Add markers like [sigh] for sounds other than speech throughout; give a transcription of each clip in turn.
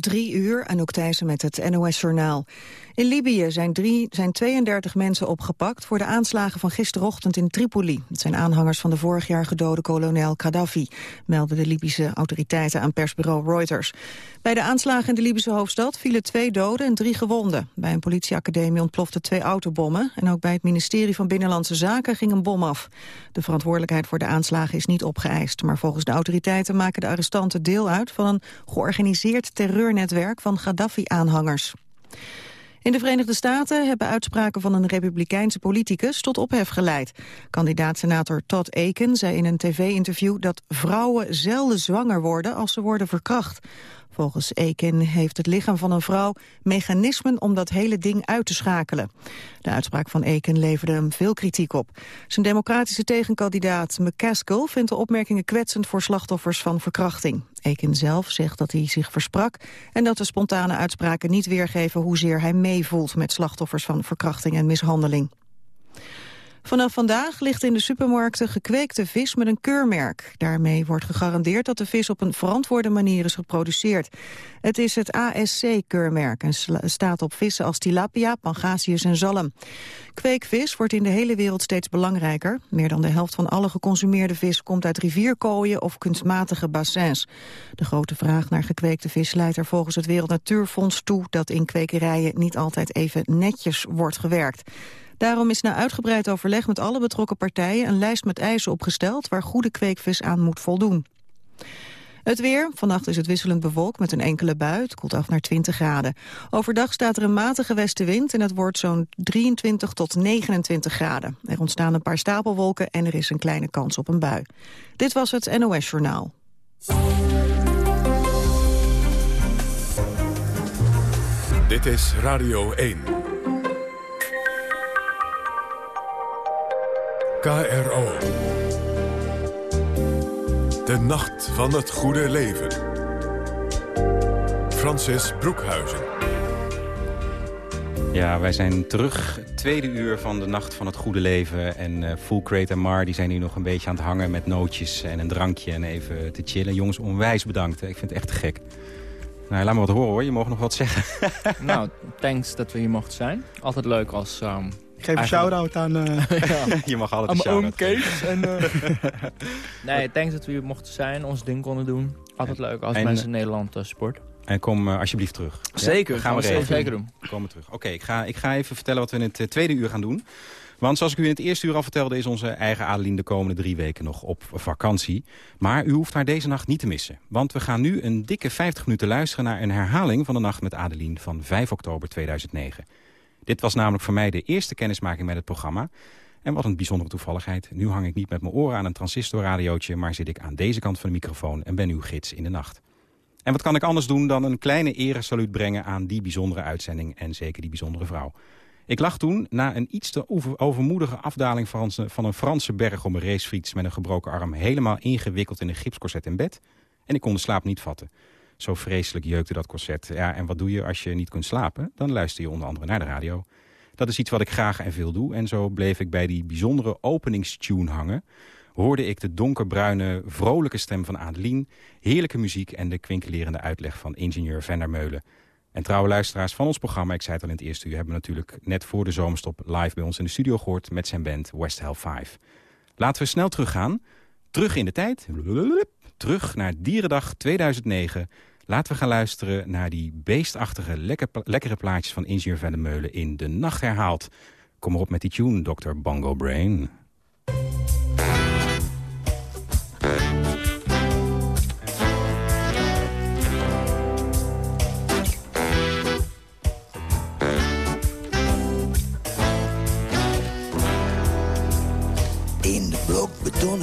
Drie uur, Anouk Thijssen met het NOS-journaal. In Libië zijn, drie, zijn 32 mensen opgepakt voor de aanslagen van gisterochtend in Tripoli. Het zijn aanhangers van de vorig jaar gedode kolonel Gaddafi, melden de Libische autoriteiten aan persbureau Reuters. Bij de aanslagen in de Libische hoofdstad vielen twee doden en drie gewonden. Bij een politieacademie ontploften twee autobommen en ook bij het ministerie van Binnenlandse Zaken ging een bom af. De verantwoordelijkheid voor de aanslagen is niet opgeëist, maar volgens de autoriteiten maken de arrestanten deel uit van een georganiseerd terreurnetwerk van Gaddafi-aanhangers. In de Verenigde Staten hebben uitspraken van een republikeinse politicus tot ophef geleid. Kandidaat-senator Todd Aiken zei in een tv-interview dat vrouwen zelden zwanger worden als ze worden verkracht. Volgens Eken heeft het lichaam van een vrouw mechanismen om dat hele ding uit te schakelen. De uitspraak van Eken leverde hem veel kritiek op. Zijn democratische tegenkandidaat McCaskill vindt de opmerkingen kwetsend voor slachtoffers van verkrachting. Eken zelf zegt dat hij zich versprak en dat de spontane uitspraken niet weergeven hoezeer hij meevoelt met slachtoffers van verkrachting en mishandeling. Vanaf vandaag ligt in de supermarkten gekweekte vis met een keurmerk. Daarmee wordt gegarandeerd dat de vis op een verantwoorde manier is geproduceerd. Het is het ASC-keurmerk en staat op vissen als tilapia, pangasius en zalm. Kweekvis wordt in de hele wereld steeds belangrijker. Meer dan de helft van alle geconsumeerde vis komt uit rivierkooien of kunstmatige bassins. De grote vraag naar gekweekte vis leidt er volgens het Wereld Natuurfonds toe dat in kwekerijen niet altijd even netjes wordt gewerkt. Daarom is na uitgebreid overleg met alle betrokken partijen een lijst met eisen opgesteld waar goede kweekvis aan moet voldoen. Het weer. Vannacht is het wisselend bewolkt met een enkele bui. Het koelt af naar 20 graden. Overdag staat er een matige westenwind en het wordt zo'n 23 tot 29 graden. Er ontstaan een paar stapelwolken en er is een kleine kans op een bui. Dit was het NOS Journaal. Dit is Radio 1. KRO. De Nacht van het Goede Leven. Francis Broekhuizen. Ja, wij zijn terug. Tweede uur van de Nacht van het Goede Leven. En uh, Full Crate en Mar die zijn hier nog een beetje aan het hangen met nootjes en een drankje en even te chillen. Jongens, onwijs bedankt. Ik vind het echt te gek. Nou, laat me wat horen hoor. Je mag nog wat zeggen. [laughs] nou, thanks dat we hier mochten zijn. Altijd leuk als um, ik geef een shout-out aan... Uh, [laughs] ja. Je mag altijd een shout-out Kees. En, uh... [laughs] nee, thanks dat we hier mochten zijn, ons ding konden doen. Altijd leuk als mensen in Nederland uh, sport. En kom alsjeblieft terug. Zeker, ja? gaan we, we zeker doen. Komen terug. Oké, ik, ga, ik ga even vertellen wat we in het tweede uur gaan doen. Want zoals ik u in het eerste uur al vertelde... is onze eigen Adeline de komende drie weken nog op vakantie. Maar u hoeft haar deze nacht niet te missen. Want we gaan nu een dikke 50 minuten luisteren... naar een herhaling van de Nacht met Adeline van 5 oktober 2009. Dit was namelijk voor mij de eerste kennismaking met het programma. En wat een bijzondere toevalligheid. Nu hang ik niet met mijn oren aan een transistorradiootje... maar zit ik aan deze kant van de microfoon en ben uw gids in de nacht. En wat kan ik anders doen dan een kleine eresaluut brengen... aan die bijzondere uitzending en zeker die bijzondere vrouw. Ik lag toen na een iets te overmoedige afdaling van een Franse berg... om een racefiets met een gebroken arm helemaal ingewikkeld in een gipscorset in bed... en ik kon de slaap niet vatten. Zo vreselijk jeukte dat corset. Ja, en wat doe je als je niet kunt slapen? Dan luister je onder andere naar de radio. Dat is iets wat ik graag en veel doe. En zo bleef ik bij die bijzondere openingstune hangen. Hoorde ik de donkerbruine, vrolijke stem van Adelien... heerlijke muziek en de kwinkelerende uitleg van ingenieur Vendermeulen. En trouwe luisteraars van ons programma, ik zei het al in het eerste uur... hebben natuurlijk net voor de zomerstop live bij ons in de studio gehoord... met zijn band West Hell 5. Laten we snel teruggaan. Terug in de tijd. Terug naar Dierendag 2009 Laten we gaan luisteren naar die beestachtige lekker, lekkere plaatjes van Ingenieur van de Meulen in De Nacht Herhaald. Kom erop met die tune, Dr. Bongo Brain.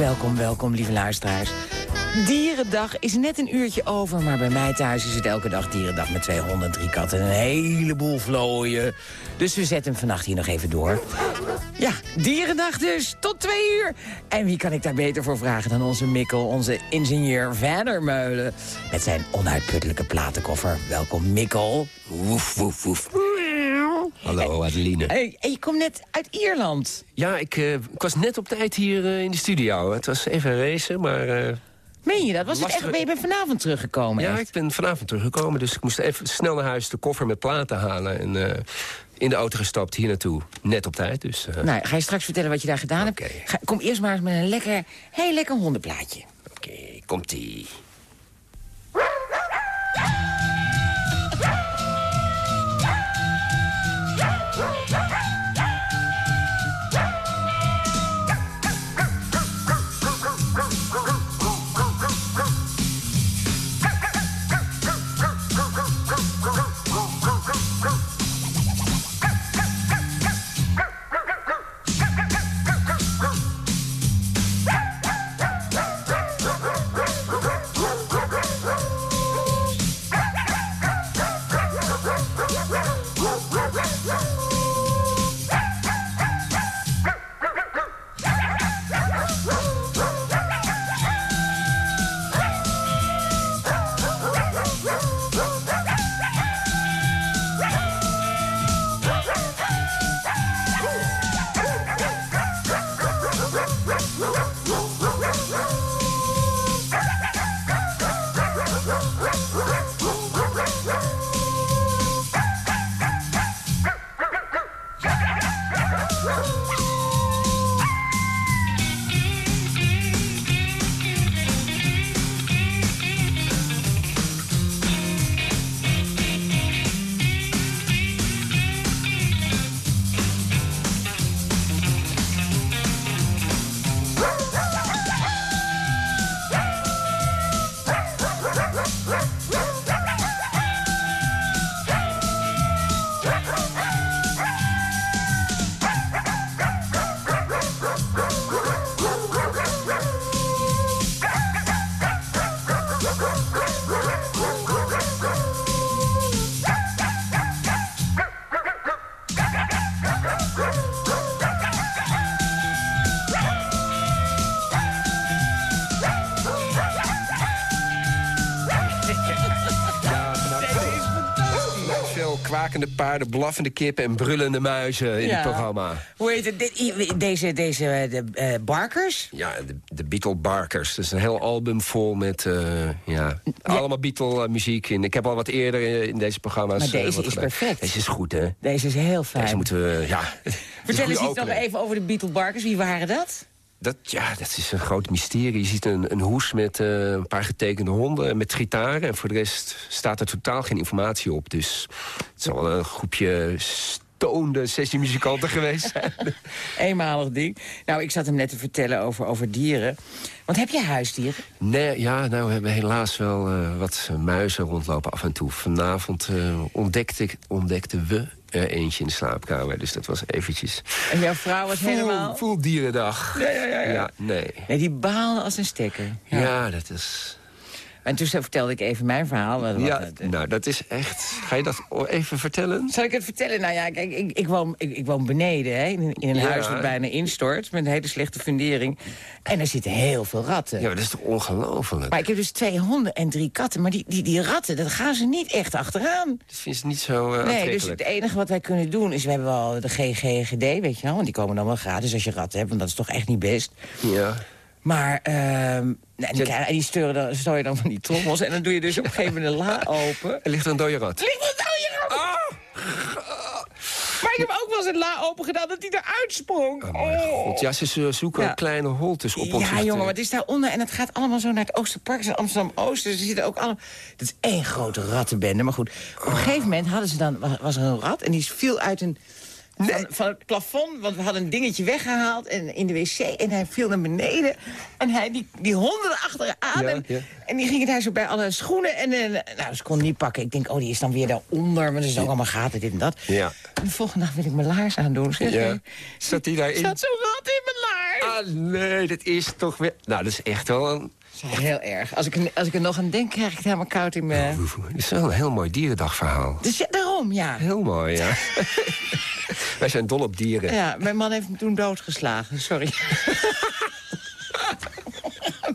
Welkom, welkom, lieve luisteraars. Dierendag is net een uurtje over, maar bij mij thuis is het elke dag dierendag met 203 katten en een heleboel vlooien. Dus we zetten hem vannacht hier nog even door. Ja, dierendag dus, tot twee uur. En wie kan ik daar beter voor vragen dan onze Mikkel, onze ingenieur Vandermeulen. Met zijn onuitputtelijke platenkoffer. Welkom Mikkel. Woef, woef, woef. Hallo Adeline. Hey, je komt net uit Ierland. Ja, ik, eh, ik was net op tijd hier eh, in de studio. Het was even een race, maar... eh, Meen je dat? Was het echt, ben je bent vanavond teruggekomen? ja, echt? ik ben vanavond teruggekomen, dus ik moest even snel naar huis de koffer met platen halen. En in de auto gestapt hier naartoe. Net op tijd, dus... Nou, ga je straks vertellen wat je daar gedaan hebt. Ga, kom eerst maar eens met een lekker, heel lekker hondenplaatje. Oké, komt-ie. Kwakende paarden, blaffende kippen en brullende muizen in Ja. het programma. Hoe heet het? Deze deze eh, de, eh, Barkers? Ja, de, de Beatle Barkers. Dat is een heel album vol met eh, ja, allemaal Beatle-muziek. En ik heb al wat eerder in deze programma's... Maar deze is perfect. Deze is goed, hè? Deze is heel fijn. Deze moeten we, ja... Vertel [laughs] eens iets nog even over de Beatle Barkers. Wie waren dat? Dat, ja, dat is een groot mysterie. Je ziet een, een hoes met eh, een paar getekende honden en met gitaren. En voor de rest staat er totaal geen informatie op. Dus het zal wel een groepje stoonde sessiemuzikanten geweest zijn. [laughs] [laughs] Eenmalig ding. Nou, ik zat hem net te vertellen over, over dieren. Want heb je huisdieren? Nee, ja, nou we hebben helaas wel eh, wat muizen rondlopen af en toe. Vanavond eh, ontdekte, ontdekten we er eentje in de slaapkamer. Dus dat was eventjes... En jouw vrouw was helemaal... Voel, voel dierendag. Ja, ja, ja. ja nee. Nee, die baalde als een stekker. Ja. dat is... En toen vertelde ik even mijn verhaal. Wat, Ja, wat- nou, dat is echt... Ga je dat even vertellen? Zal ik het vertellen? Nou ja, kijk, ik, ik, woon, ik, ik woon beneden, hè, in, een- in een Ja. huis dat bijna instort... met een hele slechte fundering. En er zitten heel veel ratten. Ja, maar dat is toch ongelooflijk? Maar ik heb dus twee honden en drie katten. Maar die, die, die ratten, dat gaan ze niet echt achteraan. Dat vind je niet zo eh Nee, dus het enige wat wij kunnen doen is... we hebben wel de GGGD, weet je wel. Want die komen dan wel gratis als je ratten hebt. Want dat is toch echt niet best. Ja. Maar, nee, en die, en die steuren dan, stoor je dan van die trommels. En dan doe je dus op een gegeven moment een la open. Er ligt er een dode rat. Ligt het nou hier ook? Ah! Maar ik heb ook wel was het la open gedaan dat hij eruit sprong. Oh, mijn god. Ja, ze zoeken Ja. kleine holtes op ons. Ja, jongen, maar het is daaronder en het gaat allemaal zo naar het Oosterpark. Het Amsterdam-Oost, dus er zitten ook allemaal... Het is één grote rattenbende, maar goed. Op een gegeven moment hadden ze dan, was- was er een rat en die viel uit een... Van, van het plafond, want we hadden een dingetje weggehaald en, in de wc. En hij viel naar beneden. En hij, die, die honden achteraan. Ja, en, ja. en die gingen daar zo bij alle schoenen. En eh, nou, ze konden niet pakken. Ik denk, oh, die is dan weer daaronder. Maar er is ook allemaal gaten, dit en dat. Ja. En de volgende dag wil ik mijn laars aandoen. Zeg. Ja. Zat die daarin? Zat zo'n rat in mijn laars. Ah, nee, dat is toch weer... Nou, dat is echt wel een... Heel erg. Als ik, er- als ik er nog aan denk, krijg ik het helemaal koud in mijn... Het is wel een heel mooi dierendagverhaal. Dus ja, daarom, ja. Heel mooi, ja. [laughs] Wij zijn dol op dieren. Ja, mijn man heeft me toen doodgeslagen, sorry. [laughs]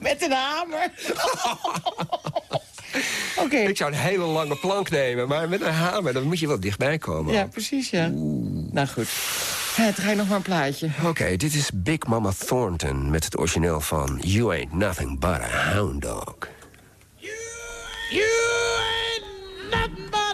Met een hamer. [laughs] Oké, Ik zou een hele lange plank nemen, maar met een hamer, dan moet je wel dichtbij komen. ja, precies, ja. Nou goed. Ja, draai nog maar een plaatje. Oké, dit is Big Mama Thornton met het origineel van You Ain't Nothing But a Hound Dog. You ain't nothing but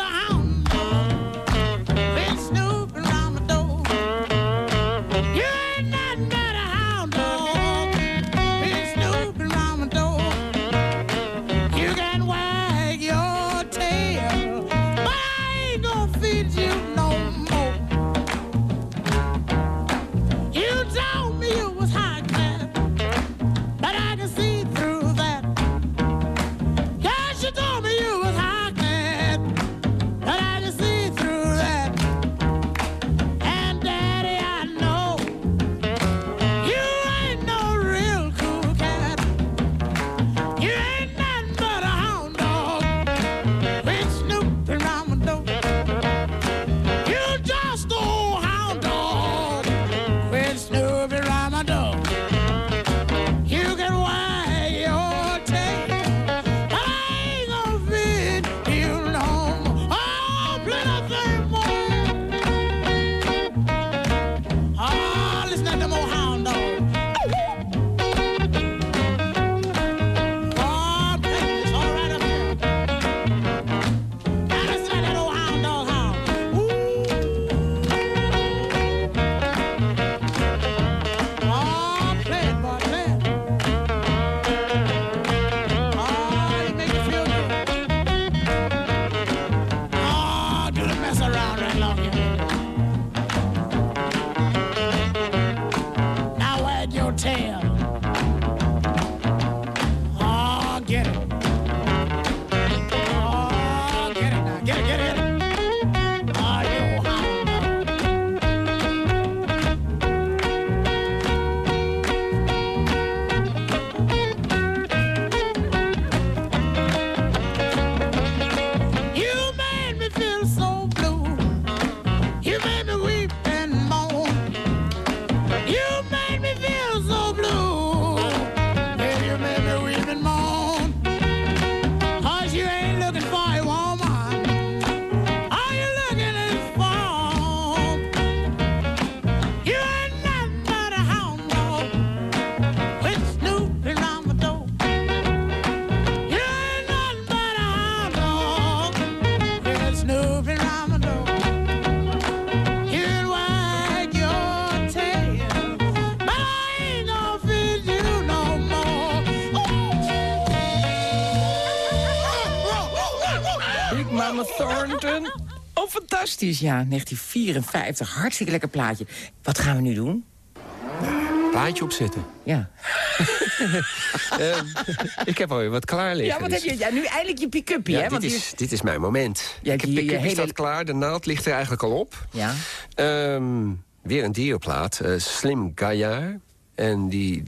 fantastisch. Ja, 1954. Hartstikke lekker plaatje. Wat gaan we nu doen? Plaatje opzetten. Ja. [laughs] Ehm, ik heb alweer wat klaar liggen. Ja, wat dus- heb je? Ja, nu eindelijk je pick-upje, Ja, hè? dit, Want is, dit is mijn moment. Ja, ik heb die- de je pick hele- staat klaar, de naald ligt er eigenlijk al op. Ja. Ehm, weer een dierenplaat, eh, Slim Gaillard. En die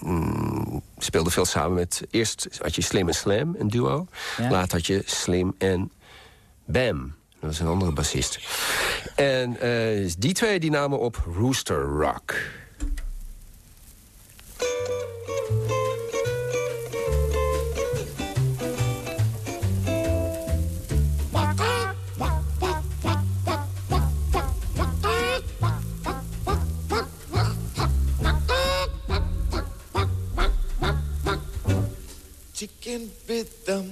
mm, speelde veel samen met... Eerst had je Slim en Slam, een duo. Ja. Later had je Slim en Bam. Dat was een andere bassist. En eh, die twee die namen op Rooster Rock. Chicken rhythm.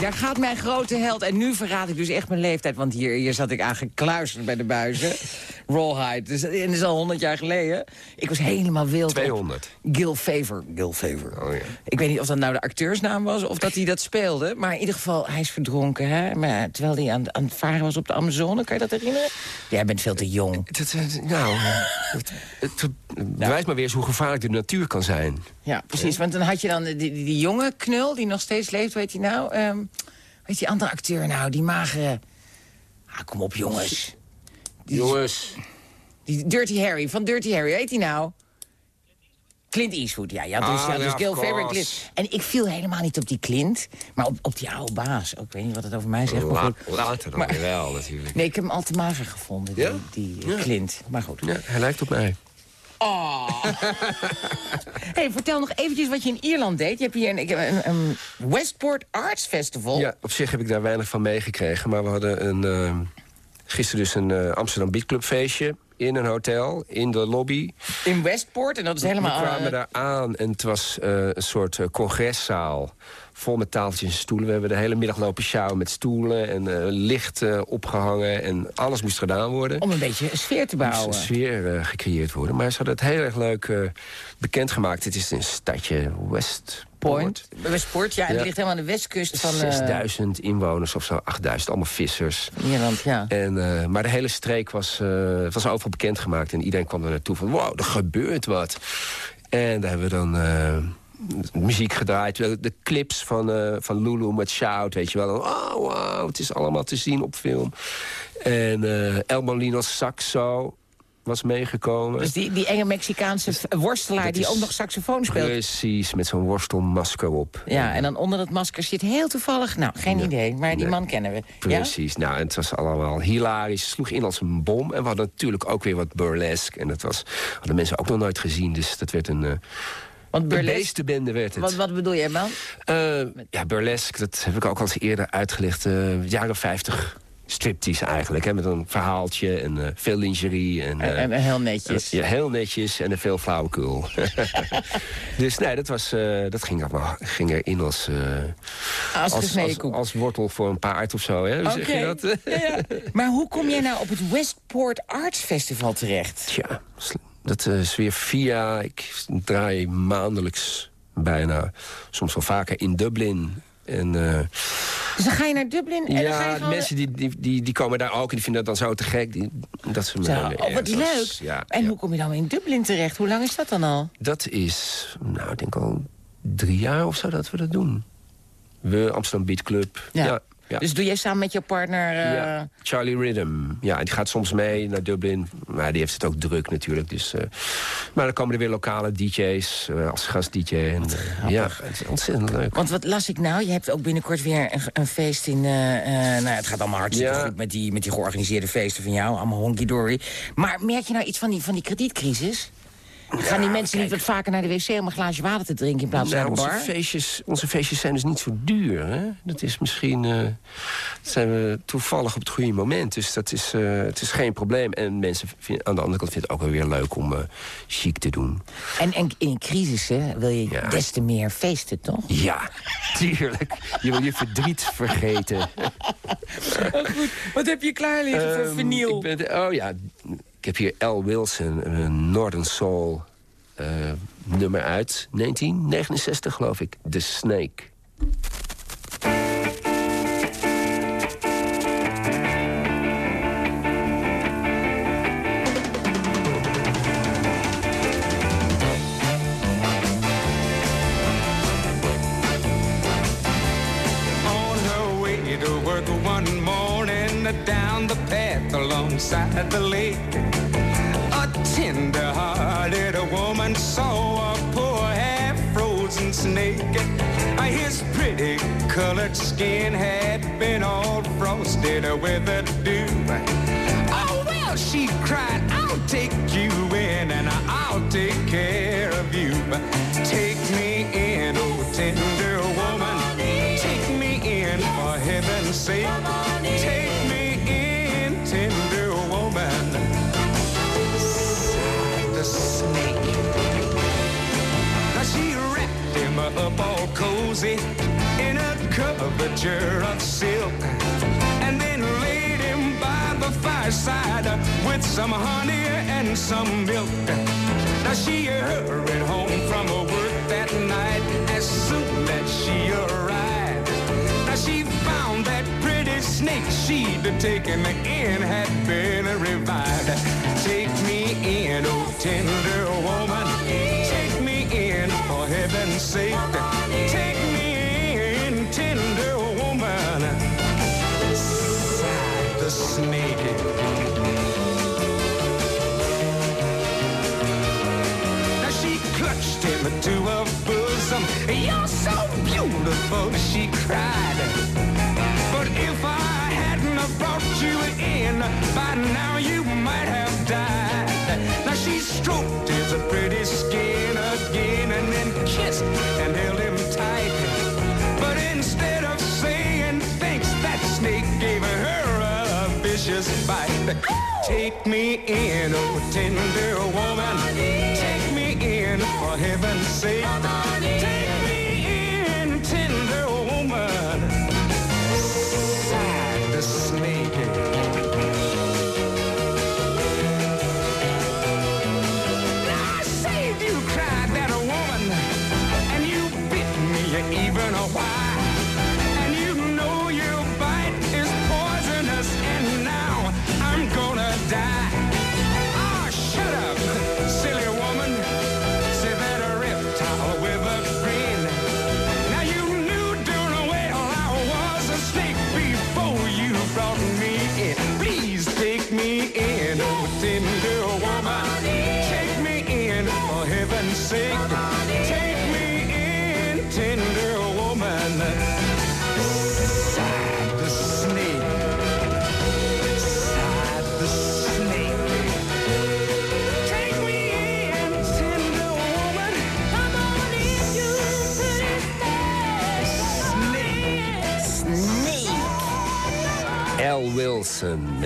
Daar gaat mijn grote held. En nu verraad ik dus echt mijn leeftijd, want hier, hier zat ik aangekluisterd bij de buizen. Rawhide. Dus, en dat is al 100 jaar geleden. Ik was helemaal wild 200. Gil Favor. Gil Favor. Oh, ja. Ik weet niet of dat nou de acteursnaam was of dat hij dat speelde. Maar in ieder geval, hij is verdronken. Hè? Maar, terwijl hij aan, aan het varen was op de Amazone. Kan je dat herinneren? Jij bent veel te jong. Nou, het, het, het bewijst maar weer eens hoe gevaarlijk de natuur kan zijn. Ja, precies. Want dan had je dan die, die, die jonge knul die nog steeds leeft. Weet je nou? Um, weet die andere acteur nou? Die magere... Ah, kom op, jongens. Die, jongens. Die Dirty Harry, van Dirty Harry, weet hij nou? Clint Eastwood, ja. ja dus, ah, ja, dus Gil en course. Clint. En ik viel helemaal niet op die Clint, maar op, op die oude baas. Ook, ik weet niet wat het over mij zegt. maar goed. later dan Maar- weer wel, natuurlijk. Nee, ik heb hem al te mager gevonden, die, Ja? die Ja. Clint. Maar goed. Ja, hij lijkt op mij. Oh. [laughs] hey, vertel nog eventjes wat je in Ierland deed. Je hebt hier een, een, een Westport Arts Festival. Ja, op zich heb ik daar weinig van meegekregen. Maar we hadden een, eh, gisteren dus een eh, Amsterdam Beat Club feestje in een hotel, in de lobby. In Westport, en dat is helemaal... We kwamen eh, daar aan en het was eh, een soort eh, congreszaal. Vol met tafeltjes en stoelen. We hebben de hele middag lopen sjouwen met stoelen en eh, licht eh, opgehangen. En alles moest gedaan worden. om een beetje een sfeer te Er moest bouwen. een sfeer gecreëerd worden. Maar ze hadden het heel erg leuk bekendgemaakt. Het is een stadje West Point. Westport, ja, en die ligt helemaal aan de westkust van eh, 6000 inwoners of zo, 8000, allemaal vissers. Ierland, ja. En, eh, maar de hele streek was, eh, was overal bekendgemaakt. En iedereen kwam er naartoe van, wow, er gebeurt wat. En daar hebben we dan eh, muziek gedraaid. De, clips van, eh, van Lulu met Shout, weet je wel. Oh, wow, het is allemaal te zien op film. En eh El Molino Saxo. Was meegekomen. Dus die, die enge Mexicaanse worstelaar die ook nog saxofoon speelt. Precies, met zo'n worstelmasker op. Ja, en dan onder dat masker zit heel toevallig... Nou, geen idee, maar die Nee. man kennen we. Precies, nou, en het was allemaal hilarisch. Het sloeg in als een bom. En we hadden natuurlijk ook weer wat burlesque. En dat was, hadden mensen ook nog nooit gezien. Dus dat werd een... eh Want burlesque... beestenbende werd het. Wat, wat bedoel jij, man? Eh, ja, burlesque, dat heb ik ook al eens eerder uitgelegd. eh jaren 50 striptease eigenlijk. Hè, met een verhaaltje en eh, veel lingerie. En, En, eh, en heel netjes. ja, heel netjes en er veel flauwekul. [laughs] dus nee, dat, was, eh, dat ging, ging erin als, eh, Als als, wortel voor een paard of zo. Hè? Hoe zeg je dat? Ja, ja. Maar hoe kom jij nou op het Westport Arts Festival terecht? Tja, dat eh, is weer via... Ik draai maandelijks bijna, soms wel vaker in Dublin. En, eh, Dus dan ga je naar Dublin en dan ga je ja, mensen die, die, die, die komen daar ook en die vinden dat dan zo te gek. Die, dat ze me Zo, oh, wat leuk. Ja, en ja. hoe kom je dan in Dublin terecht? Hoe lang is dat dan al? Dat is, nou, ik denk al drie jaar of zo dat we dat doen. We, Amsterdam Beat Club. Ja. Ja, ja. Dus doe jij samen met je partner... eh, Ja, Charlie Rhythm. Ja, die gaat soms mee naar Dublin. Maar die heeft het ook druk natuurlijk. Dus, eh, maar dan komen er weer lokale DJ's eh, als gast-DJ. En, ja, het is ontzettend leuk. Want wat las ik nou? Je hebt ook binnenkort weer een, een feest in... nou, het gaat allemaal hartstikke Ja. goed met die, met die georganiseerde feesten van jou. Allemaal honky-dory. Maar merk je nou iets van die, van die kredietcrisis? Gaan die mensen niet wat vaker naar de wc om een glaasje water te drinken in plaats van Nou, naar de onze, bar? feestjes, onze feestjes zijn dus niet zo duur. Hè? Dat is misschien... eh, zijn we toevallig op het goede moment. Dus dat is, eh, het is geen probleem. En mensen aan de andere kant vinden het ook wel weer leuk om eh chic te doen. En, en in crisissen wil je Ja. des te meer feesten, toch? Ja, [laughs] tuurlijk. Je wil je verdriet vergeten. [laughs] goed. Wat heb je klaar liggen voor Ehm, ik ben- oh ja, ik heb hier L. Wilson, een Northern Soul eh, nummer uit 1969, geloof ik. The Snake. Down the path alongside the lake. A tender-hearted woman saw a poor half-frozen snake. His pretty colored skin had been all frosted with the dew. Oh, well, she cried, I'll take you in and I'll take care of you. Take me in, oh tender woman. Take me in for heaven's sake. Take all cozy in a coverture of silk and then laid him by the fireside with some honey and some milk. Now she hurried home from her work that night as soon as she arrived. Now she found that pretty snake she'd taken in had been revived. Take me in, oh tender woman. Sake. Take me in, tender woman. Sighed the snake. Clutched him to her bosom. You're so beautiful, she cried. But if I hadn't brought you in, by now you might have died. Now she stroked his pretty skin again and then kissed and held him tight. But instead of saying thanks, that snake gave her a vicious bite. Take me in, oh tender woman. Take me in for heaven's sake.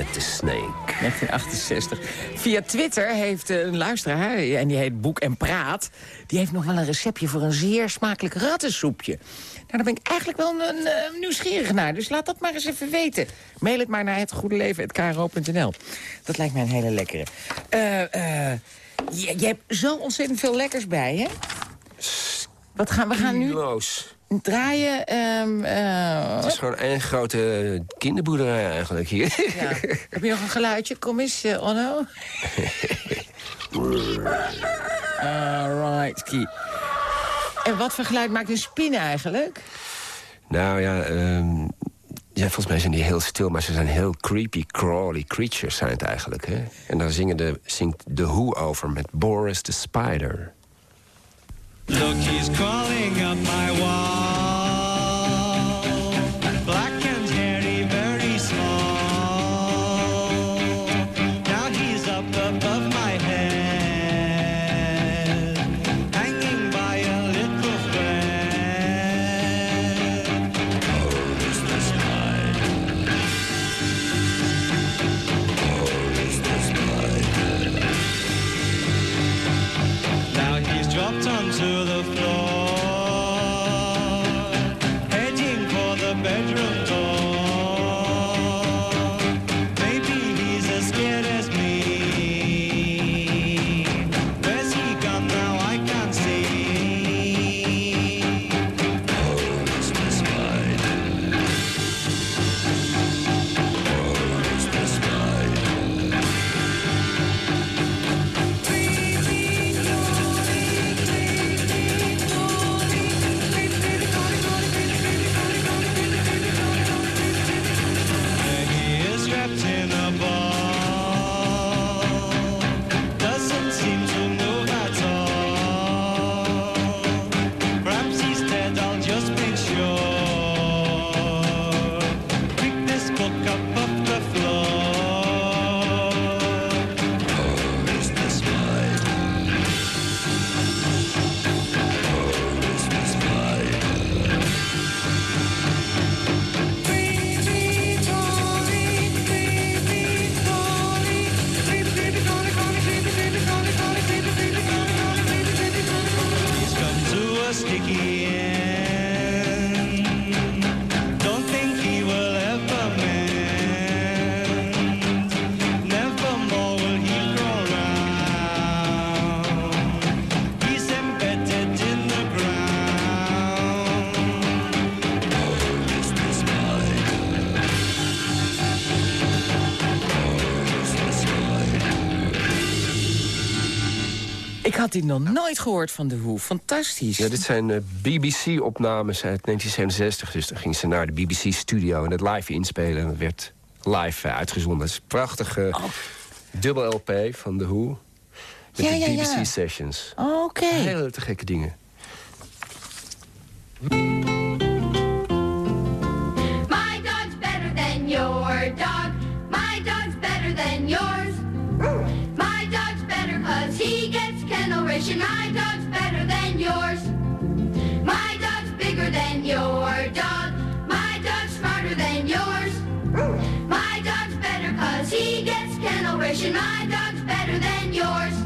Met de Snake. 1968. Via Twitter heeft een luisteraar, en die heet Boek en Praat... die heeft nog wel een receptje voor een zeer smakelijk rattensoepje. Nou, daar ben ik eigenlijk wel een, een, nieuwsgierig naar. Dus laat dat maar eens even weten. Mail het maar naar hetgoedeleven.kro.nl. Dat lijkt mij een hele lekkere. Eh, eh, je, je hebt zo ontzettend veel lekkers bij, hè? Wat gaan we gaan nu Kilo's. Draaien? ehm, eh, Het is gewoon een grote kinderboerderij eigenlijk hier. ja. Heb je nog een geluidje? Kom eens, eh, Onno. [laughs] Alright. En wat voor geluid maakt een spin eigenlijk? Nou ja, ehm, ja, volgens mij zijn die heel stil, maar ze zijn heel creepy, crawly creatures zijn het eigenlijk. Hè? En daar zingen de, zingt The Who over met Boris the Spider. Look, he's crawling up my had die nog nooit gehoord van de Hoe. Fantastisch. Ja, dit zijn eh, BBC-opnames uit 1967. Dus dan ging ze naar de BBC-studio en het live inspelen. En het werd live eh, uitgezonden. Het is een prachtige dubbel LP van The Who. Met Ja, de ja, ja. BBC-sessions. Oké. Hele te gekke dingen. My dog's better than your dog. My dog's better than yours. My dog's better than yours. My dog's bigger than your dog. My dog's smarter than yours. My dog's better cause he gets kennel ration. My dog's better than yours.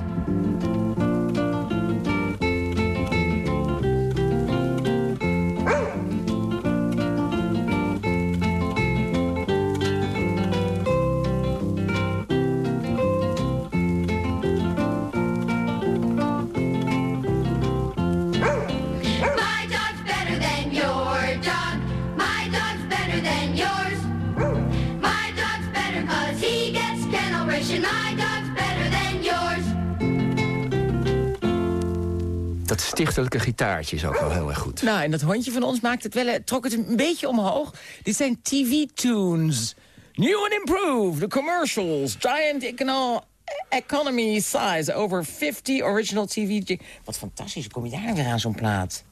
Stichtelijke gitaartje is ook wel heel erg goed. Nou, en dat hondje van ons maakt het wel, eh, trok het een beetje omhoog. Dit zijn TV-tunes. New and improved, the commercials, giant econo economy size, over 50 original TV... Wat fantastisch, hoe kom je daar weer aan zo'n plaat?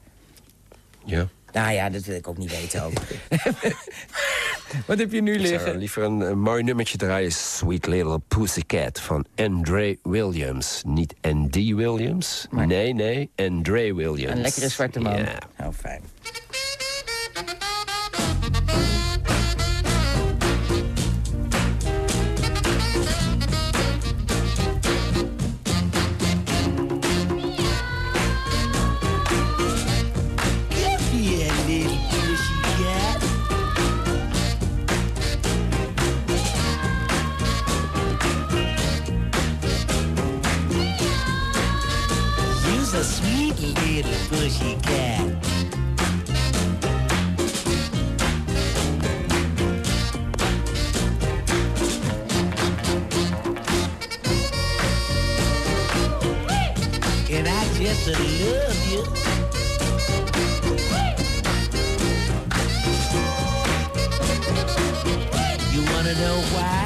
Ja. Nou ja, dat wil ik ook niet weten ook. [laughs] Wat heb je nu Ik zou liggen? liever een, een mooi nummertje draaien. Sweet Little Pussycat van Andre Williams. Niet Andy Williams. Nee, nee, Andre Williams. Een lekkere zwarte man. Ja. Nou, fijn. little bushy cat. just love you. You wanna know why?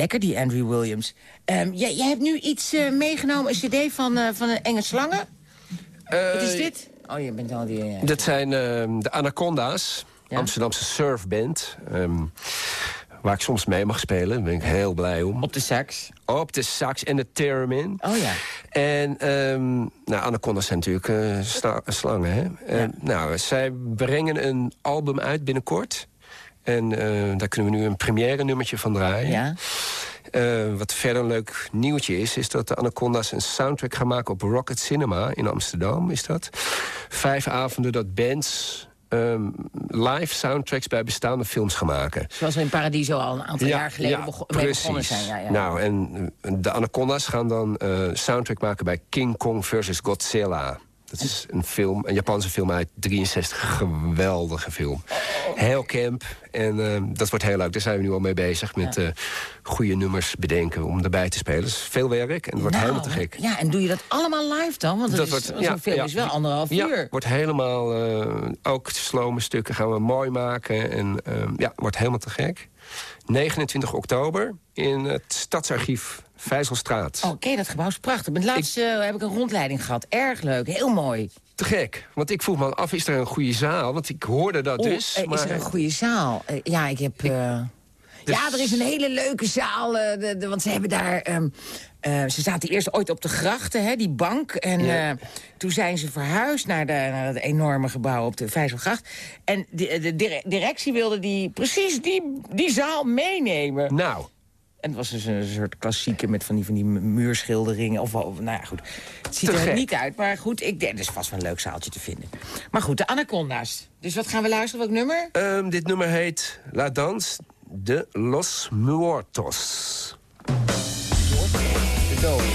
Lekker die Andrew Williams. Ehm, jij, jij hebt nu iets eh, meegenomen, een cd van, eh, van de Enge Slangen. Wat is dit? Oh, je bent al die... eh, Dat zijn ehm, de Anaconda's, Amsterdamse surfband. ehm, waar ik soms mee mag spelen, daar ben ik heel blij om. Op de sax? Op de sax en de theremin. Oh ja. En ehm, nou, Anaconda's zijn natuurlijk eh, sla- slangen, hè? En, Nou, zij brengen een album uit binnenkort. En eh, daar kunnen we nu een première nummertje van draaien. Ja. Eh, wat verder een leuk nieuwtje is, is dat de Anaconda's een soundtrack gaan maken op Rocket Cinema in Amsterdam, is dat. Vijf avonden dat bands ehm, live soundtracks bij bestaande films gaan maken. Zoals we in Paradiso al een aantal jaar geleden bego- mee begonnen zijn. Ja, ja. Nou, en eh, de Anaconda's gaan dan eh, soundtrack maken bij King Kong versus Godzilla. Dat is een film, een Japanse film uit 63. Geweldige film. Heel camp. En eh, dat wordt heel leuk. Daar zijn we nu al mee bezig. Met eh goede nummers bedenken om erbij te spelen. Dat is veel werk en het wordt Nou, helemaal te gek. Ja, en doe je dat allemaal live dan? Want dat is- zo'n film is wel anderhalf ja, uur. wordt helemaal... eh, ook slome stukken gaan we mooi maken. En ja, wordt helemaal te gek. 29 oktober in het Stadsarchief Vijzelstraat. Oh, Oké, dat gebouw is prachtig. Met laatst eh, heb ik een rondleiding gehad. Erg leuk, heel mooi. Te gek. Want ik vroeg me af, is er een goede zaal? Want ik hoorde dat dus. eh, is er een goede zaal? Eh, ja, ik heb... eh, Ja, er is een hele leuke zaal. de, de- want ze hebben daar... ehm, eh, ze zaten eerst ooit op de grachten, hè, die bank. En Ja. eh, toen zijn ze verhuisd naar, de, naar het enorme gebouw op de Vijzelgracht. En de, de dire- directie wilde die, precies die, die zaal meenemen. Nou. En het was dus een soort klassieke met van die, van die muurschilderingen. Of, of nou ja, goed. Het ziet er niet uit, maar goed, ik er is vast wel een leuk zaaltje te vinden. Maar goed, de Anaconda's. Dus wat gaan we luisteren? Welk nummer? Ehm, dit nummer heet La Dans de los Muertos. De doden.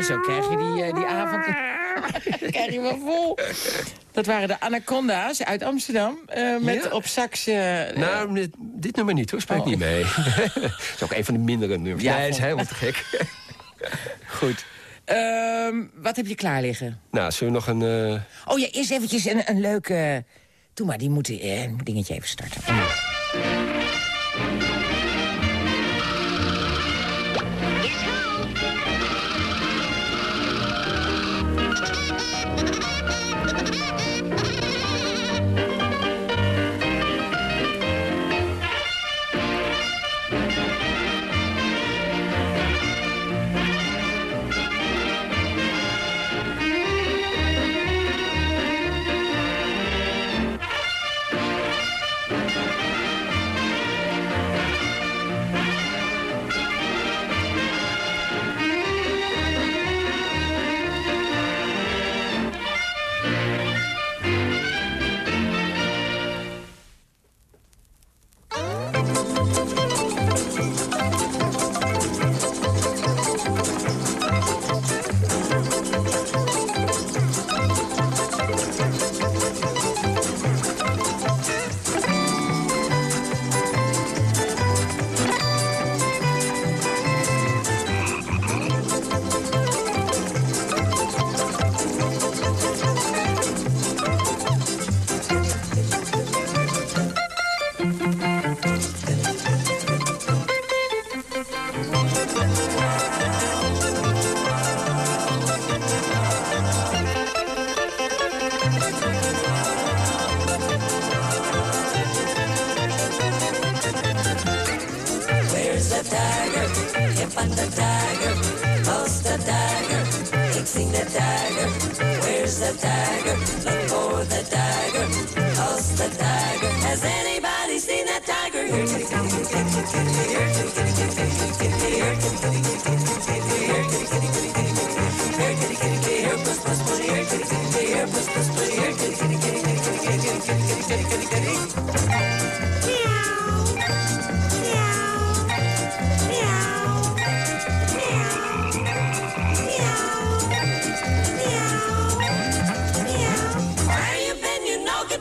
Ja, zo krijg je die, eh, die avond [laughs] krijg je wel vol. Dat waren de Anaconda's uit Amsterdam. eh, met Ja? op sax... eh, Nou, dit, dit nummer niet hoor, spreek Oh. niet mee. dat [laughs] is ook een van de mindere nummers. Ja, is helemaal te gek. [laughs] Goed. Ehm, wat heb je klaar liggen? nou, zullen we nog een... Oh ja, eerst eventjes een, een leuke... Doe maar, die moet een dingetje even starten. Dagger? Can't find the dagger. Lost the dagger. Seen the dagger. Where's the dagger? Look for the dagger. Lost the dagger. Has anybody seen that tiger? Here,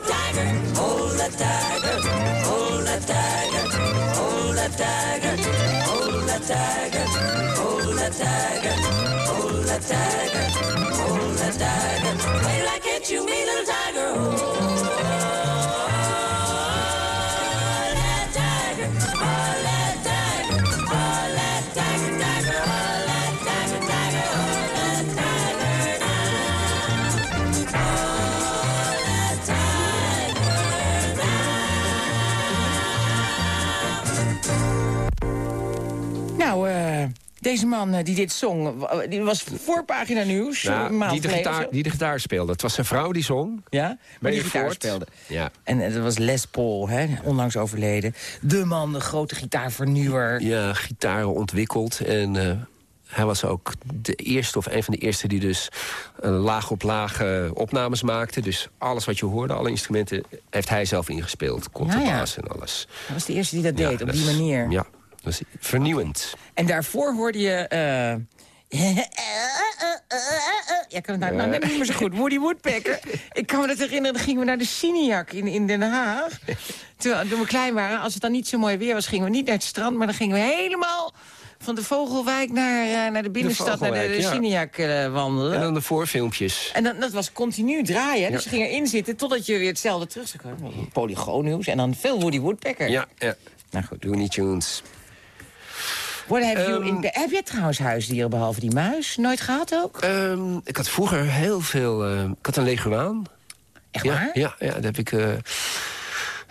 tiger, hold the tiger, hold the tiger, hold the tiger, hold the tiger, hold the tiger, hold the tiger, hold the tiger, hold the tiger. Deze man eh, die dit zong, wa- die was voorpagina nieuws. nou, een maand die, de gitaar, die de gitaar speelde. Het was zijn vrouw die zong. Ja, maar die gitaar voort? speelde. Ja. En eh, dat was Les Paul, hè, onlangs overleden. De man, de grote gitaarvernieuwer. Ja, gitaren ontwikkeld. En eh, hij was ook de eerste of een van de eerste die dus eh, laag op laag eh, opnames maakte. Dus alles wat je hoorde, alle instrumenten, heeft hij zelf ingespeeld. Contrabas en alles. Hij was de eerste die dat Ja, deed, op die manier. Ja, dat is vernieuwend. En daarvoor hoorde je... eh, [laughs] ja, ik kan het nou, nou net niet meer zo goed. Woody Woodpecker. Ik kan me dat herinneren, dan gingen we naar de Siniak in, in Den Haag. Toen, toen we klein waren, als het dan niet zo mooi weer was... gingen we niet naar het strand, maar dan gingen we helemaal... van de Vogelwijk naar, eh, naar de binnenstad, naar de, de ja. Siniak eh, wandelen. En dan de voorfilmpjes. En dan, dat was continu draaien. Dus je ging erin zitten totdat je weer hetzelfde terug zou komen. Polygoonnieuws en dan veel Woody Woodpecker. Ja, ja. Nou goed. Looney Tunes. What have you Ehm, in the- heb jij trouwens huisdieren behalve die muis? Nooit gehad ook? Ehm, ik had vroeger heel veel... eh, ik had een leguaan. Echt waar? Ja, ja, dat heb ik... eh,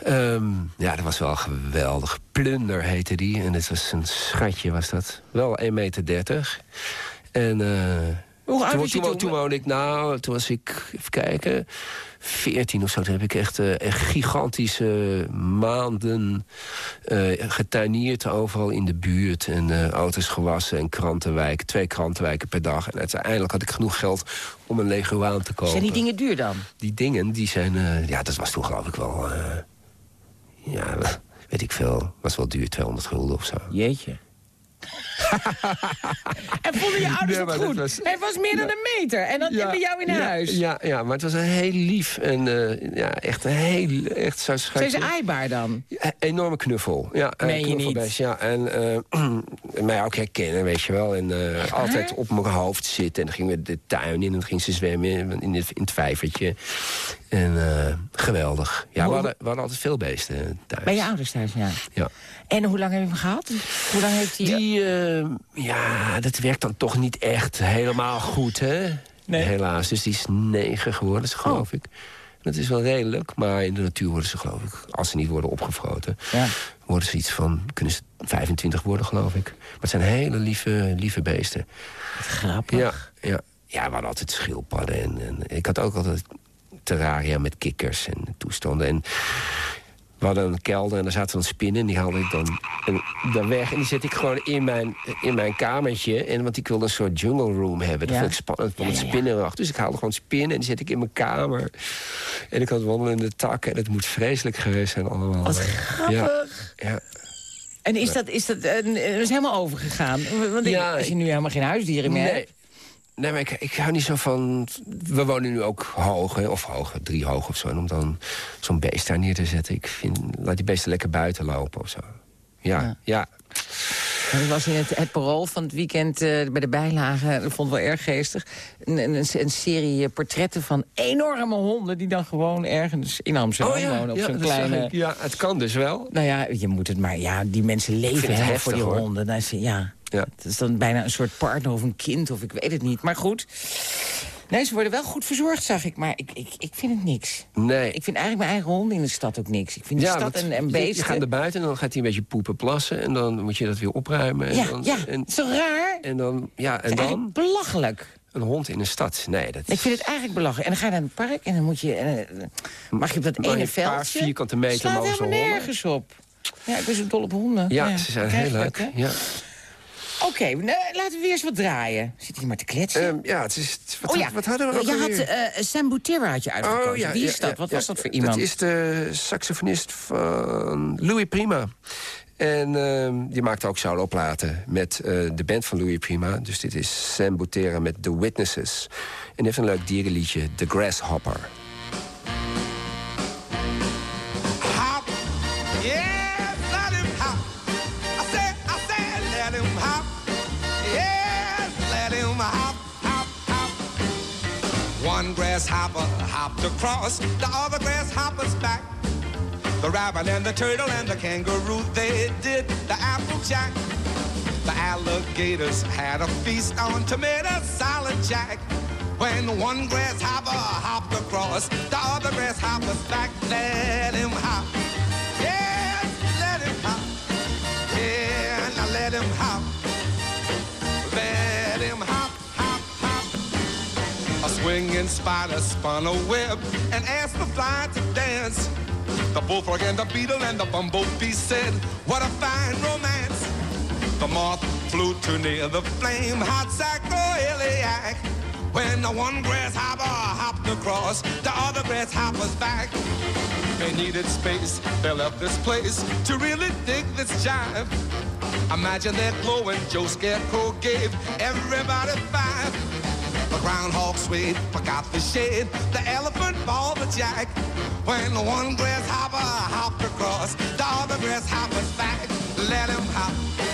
ehm, ja, dat was wel geweldig. Plunder heette die. En het was een schatje, was dat. Wel 1,30 meter. En... eh, Hoe oud toen, was je toen, woonde ik, nou, toen was ik, even kijken, 14 of zo. Toen heb ik echt, eh, echt gigantische maanden getuineerd overal in de buurt. En eh, auto's gewassen en krantenwijken. Twee krantenwijken per dag. En uiteindelijk had ik genoeg geld om een leguaan te kopen. Zijn die dingen duur dan? Die dingen, die zijn, ja, dat was toen geloof ik wel, ja, weet ik veel. Was wel duur, 200 gulden of zo. Jeetje. [laughs] en vonden je ouders Nee, het goed? was- Hij was meer dan een meter. En dan bij jou in ja, huis. Ja, ja, maar het was een heel lief en eh, ja, echt een heel... Echt zo Zijn ze aaibaar dan? Ja, enorme knuffel. Ja, een Meen je niet? knuffelbeest, Ja, en eh, [clears throat] mij ook herkennen, weet je wel. En eh, altijd op mijn hoofd zitten. En dan gingen we de tuin in en dan ging ze zwemmen in het, in het vijvertje. En eh, geweldig. Ja, we Hoe- hadden, we hadden altijd veel beesten thuis. Bij je ouders thuis, ja. Ja. En hoe lang heb je hem gehad? Hoe lang heeft hij... Die, eh, ja, dat werkt dan toch niet echt helemaal goed, hè? Nee. Helaas. Dus die is negen geworden, Oh. geloof ik. Dat is wel redelijk, maar in de natuur worden ze, geloof ik... als ze niet worden opgefroten, Ja. worden ze iets van... kunnen ze 25 worden, geloof ik. Maar het zijn hele lieve, lieve beesten. Grappig. Ja, ja. ja, we hadden altijd schildpadden. En, en ik had ook altijd terraria met kikkers en toestanden. En we hadden een kelder en daar zaten dan spinnen. En die haalde ik dan, en, dan weg. En die zet ik gewoon in mijn, in mijn kamertje. En, want ik wilde een soort jungle room hebben. Dat Ja. vond ik spannend, van Ja, het ja, spinnenwacht. Dus ik haalde gewoon spinnen en die zet ik in mijn kamer. En ik had wandelende takken. En het moet vreselijk geweest zijn allemaal. Wat grappig. ja. En is dat, is dat is helemaal overgegaan? Want ik- Ja, als je nu helemaal geen huisdieren meer Nee. hebt... Nee, maar ik, ik hou niet zo van... We wonen nu ook hoog, hè, of hoog, drie hoog of zo. En om dan zo'n beest daar neer te zetten... Ik vind, laat die beesten lekker buiten lopen of zo. Ja, Ja. ja. Ik was in het, het parool van het weekend eh, bij de bijlagen. Dat vond ik wel erg geestig. Een, een, een serie eh, portretten van enorme honden... die dan gewoon ergens in Amsterdam wonen. Op ja, zo'n dat kleine... ja, het kan dus wel. Nou ja, je moet het maar... Ja, die mensen leven hè, voor die hoor. honden. Is, ja, Ja. het is dan bijna een soort partner of een kind of ik weet het niet. Maar goed. Nee, ze worden wel goed verzorgd, zag ik. Maar ik, ik, ik vind het niks. Nee. Ik vind eigenlijk mijn eigen honden in de stad ook niks. Ik vind de ja, stad en, en beesten... Je gaat naar buiten en dan gaat hij een beetje poepen plassen. En dan moet je dat weer opruimen. En Ja, dan, ja, En, zo raar. en dan, ja, en Het is dan belachelijk. een hond in een stad. Nee, dat Ik vind het eigenlijk belachelijk. En dan ga je naar het park en dan moet je... eh, mag je op dat Mag ene een veldje... paar vierkante meter mogen helemaal nergens op. Ja, ik ben zo dol op honden. Ja, ze zijn heel leuk. hè? ja. Oké, nou, laten we weer eens wat draaien. Zit hier maar te kletsen. Ehm, ja, het is, wat, oh ja, wat hadden we ook je had eh Sam Butera had je uitgekozen. Wie is dat? wat was dat voor iemand? Dat is de saxofonist van Louis Prima. En ehm, die maakte ook soloplaten met eh, de band van Louis Prima. Dus dit is Sam Butera met The Witnesses. En heeft een leuk dierenliedje, The Grasshopper. Grasshopper hopped across the other grasshopper's back. The rabbit and the turtle and the kangaroo, they did the applejack. The alligators had a feast on tomato salad jack. When one grasshopper hopped across the other grasshopper's back, let him hop. Swinging spider spun a web and asked the fly to dance. The bullfrog and the beetle and the bumblebee said, What a fine romance. The moth flew too near the flame, hot sacroiliac. When the one grasshopper hopped across the other grasshopper's back. They needed space, they left this place to really dig this jive. Imagine that glow glowing Joe Scarecrow gave everybody five. The groundhog swayed, forgot the shade. The elephant balled the jack. When the one grasshopper hopped across the other grasshopper's back, let him hop.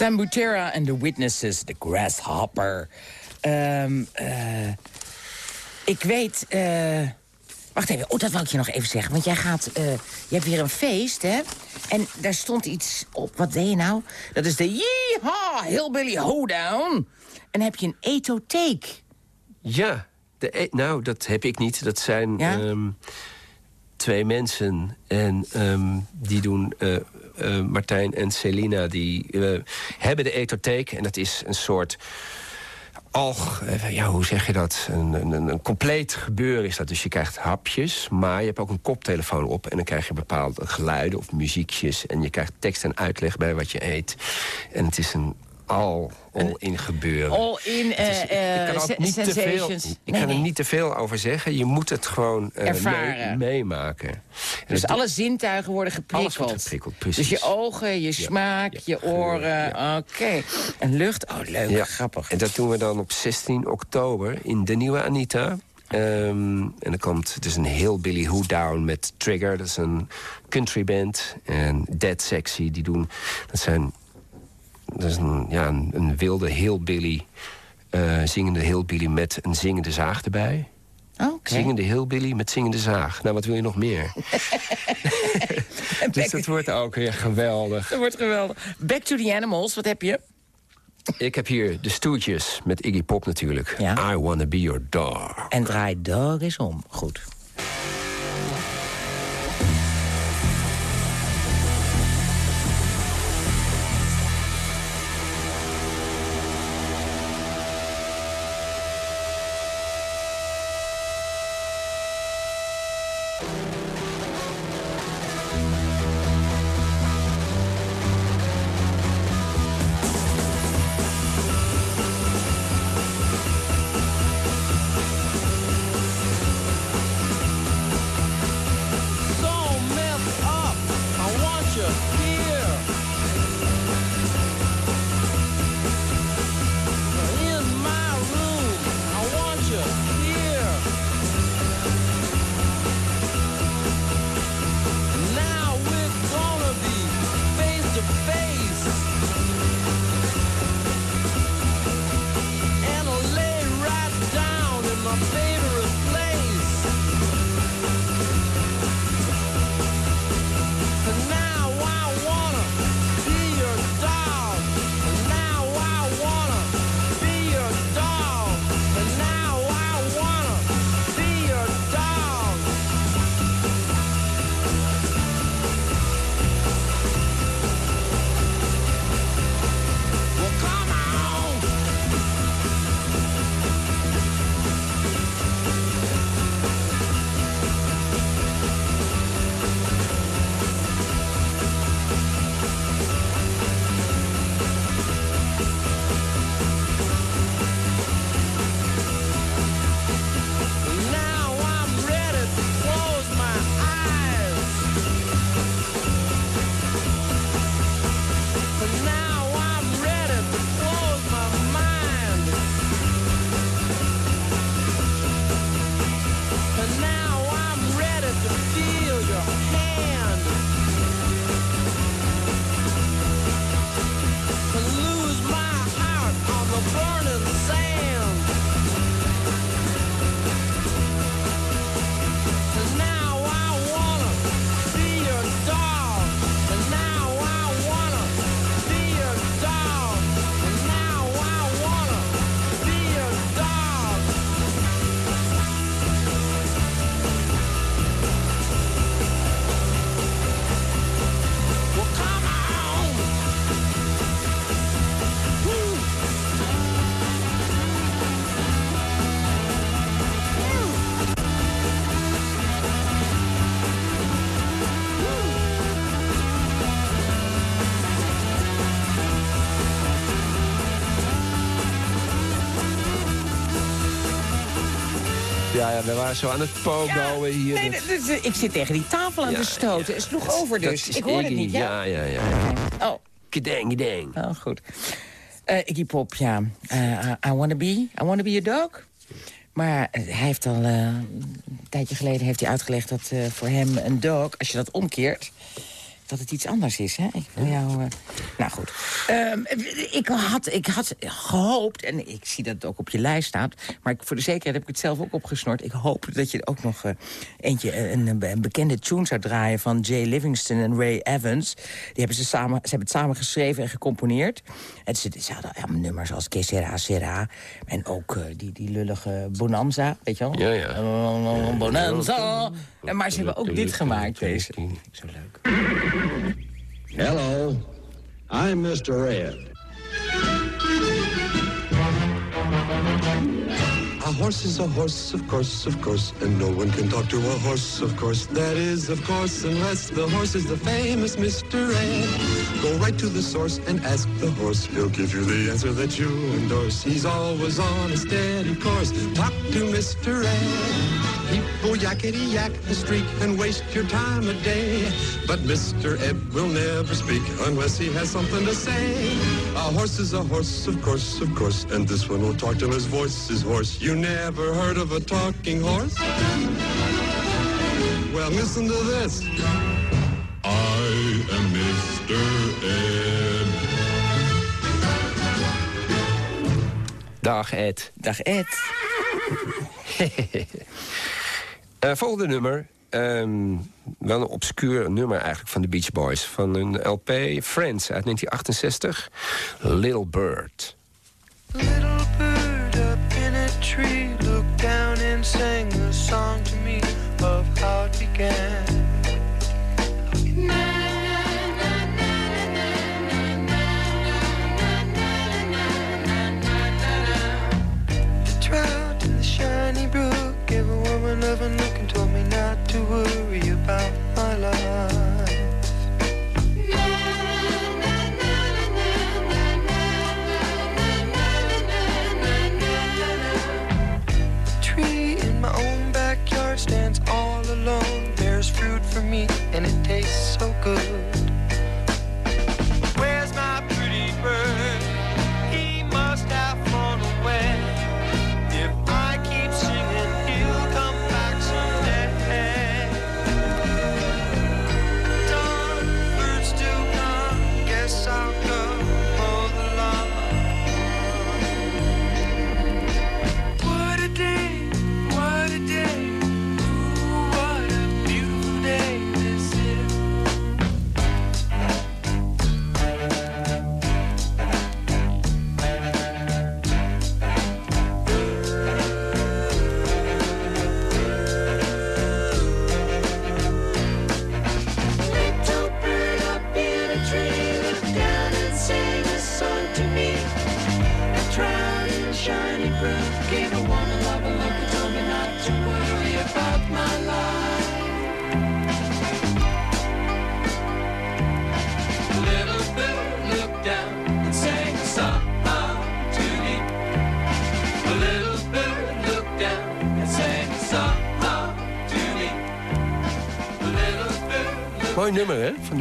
Sam Butera en The Witnesses, The Grasshopper. Ehm, eh, ik weet... eh, Wacht even, oh, dat wil ik je nog even zeggen. Want jij gaat, eh, je hebt weer een feest, hè? En daar stond iets op. Wat deed je nou? Dat is de Yeehaw Hillbilly Hoedown. En heb je een etotheek. Ja, de, e- nou, dat heb ik niet. Dat zijn Ja? ehm, twee mensen. En ehm, die doen... eh, Martijn en Celina, die eh, hebben de etotheek. En dat is een soort... Alg, eh, ja, hoe zeg je dat? Een, een- een compleet gebeuren is dat. Dus je krijgt hapjes, maar je hebt ook een koptelefoon op... en dan krijg je bepaalde geluiden of muziekjes... en je krijgt tekst en uitleg bij wat je eet. En het is een al, all in gebeuren. All in is- eh, ik kan ook eh, niet te veel, sensations. ik Nee, kan er niet te veel over zeggen. Je moet het gewoon eh, Ervaren. mee- meemaken. En Dus alle zintuigen worden geprikkeld. Alles wordt geprikkeld, precies. Dus je ogen, je smaak, je oren. Oké. En lucht. Oh, leuk. Ja. Grappig. En dat doen we dan op 16 oktober in de nieuwe Anita. Ehm, en dan komt het is een heel Billy Who Down met Trigger. Dat is een country band. En Dead Sexy, die doen... Dat zijn... Dat is een, ja, een, een wilde hillbilly... eh zingende hillbilly met een zingende zaag erbij. Oké. Zingende hillbilly met zingende zaag. Nou, wat wil je nog meer? [laughs] dus dat wordt ook weer geweldig. Dat wordt geweldig. Back to the animals. Wat heb je? Ik heb hier de Stoetjes met Iggy Pop natuurlijk. I Wanna Be Your Dog. En draai dog eens om. Goed. Ja, ja, we waren zo aan het pogoen hier. Nee, dat- dat- ik zit tegen die tafel aan Ja, te stoten. Het sloeg over dus. Ik hoorde het niet. Ja. Ja, ja, ja. Oh. Gedang, gedang. Oh, goed. Eh Iggy Pop, ja. Eh, I wanna be, I wanna be your dog. Maar eh, hij heeft al eh, een tijdje geleden heeft hij uitgelegd dat eh, voor hem een dog, als je dat omkeert, dat het iets anders is, hè? Ik wil jou... eh, Nou goed. Ehm, ik, had, ik had gehoopt, en ik zie dat het ook op je lijst staat... maar ik, voor de zekerheid heb ik het zelf ook opgesnord. Ik hoop dat je ook nog eh, eentje, eh, een, een bekende tune zou draaien... van Jay Livingston en Ray Evans. Die hebben ze, samen, ze hebben het samen geschreven en gecomponeerd. En ze, ze hadden ja, nummers als Que Sera Sera... en ook die, die lullige Bonanza, weet je wel? Ja, ja. Bonanza! Maar ze hebben ook dit gemaakt, deze. Zo leuk. Hello, I'm Mr. Red. Horse is a horse, of course, of course, and no one can talk to a horse, of course. That is, of course, unless the horse is the famous Mr. Ed. Go right to the source and ask the horse. He'll give you the answer that you endorse. He's always on a steady course. Talk to Mr. Ed. People yakety yak the street and waste your time a day. But Mr. Ed will never speak unless he has something to say. A horse is a horse, of course, of course, and this one will talk till his voice is hoarse. You never heard of a talking horse? Well, listen to this. I am Mr. Ed. Dag Ed. Dag Ed. [laughs] Eh, volgende nummer. ehm, wel een obscuur nummer eigenlijk van de Beach Boys. Van een LP Friends uit 1968. Little Bird. Little bird and sang a song to me of how it began. The trout in the shiny brook gave a woman loving look and told me not to worry about my life.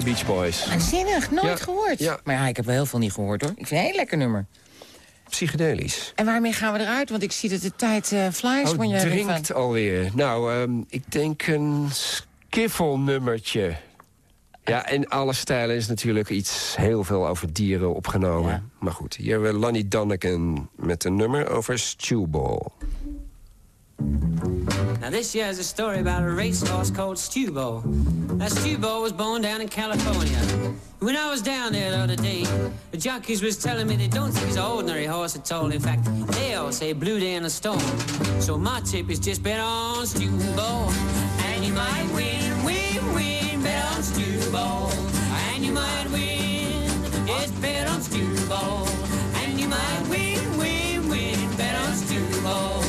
Beach Boys. Waanzinnig, nooit Ja, gehoord. ja. Maar ja, ik heb wel heel veel niet gehoord, hoor. Ik vind het een heel lekker nummer. Psychedelisch. En waarmee gaan we eruit? Want ik zie dat de tijd eh flies. Oh, je drinkt van- alweer. Nou, ehm, ik denk een skiffelnummertje. Ja, en alle stijlen is natuurlijk iets heel veel over dieren opgenomen. Maar goed, hier hebben we Lonnie Donegan met een nummer over Stewball. Now this year is a story about a racehorse called Stewball. Now Stewball was born down in California. When I was down there the other day, the jockeys was telling me they don't think he's an ordinary horse at all. In fact, they all say blue day in a storm. So my tip is just bet on Stewball. And you might win, win, win, bet on Stewball. And you might win, just bet on Stewball. And you might win, win, win, bet on Stewball.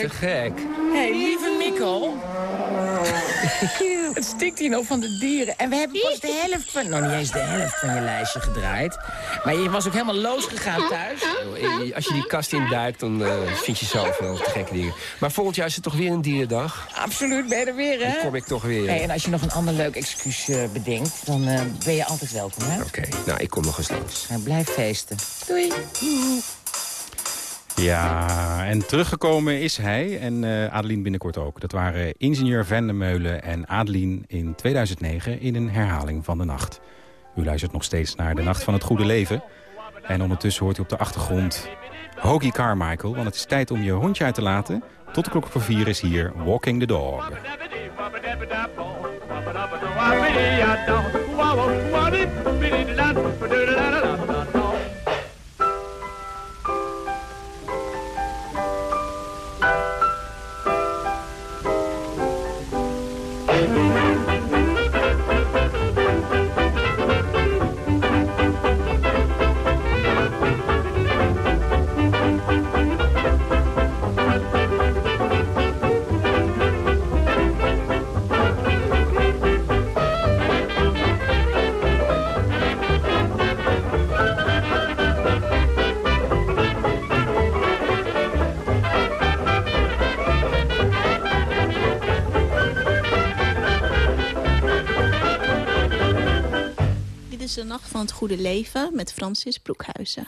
Te gek. Hé, hey, lieve Mikkel. Het stikt hier nog van de dieren. En we hebben pas de helft van... Nou, niet eens de helft van je lijstje gedraaid. Maar je was ook helemaal losgegaan thuis. Als je die kast induikt, dan eh, vind je zelf wel te gekke dingen. Maar volgend jaar is het toch weer een dierendag? Absoluut, ben je er weer, hè? Dan kom ik toch weer. Hey, en als je nog een ander leuk excuus eh, bedenkt, dan eh, ben je altijd welkom, hè? Oké, nou, ik kom nog eens langs. Nou, blijf feesten. Doei. Ja, en teruggekomen is hij en eh Adeline binnenkort ook. Dat waren ingenieur Vendemeulen en Adeline in 2009 in een herhaling van de nacht. U luistert nog steeds naar de Nacht van het Goede Leven. En ondertussen hoort u op de achtergrond Hoagie Carmichael. Want het is tijd om je hondje uit te laten. Tot de klok voor vier is hier Walking the Dog. De Nacht van het Goede Leven met Francis Broekhuizen.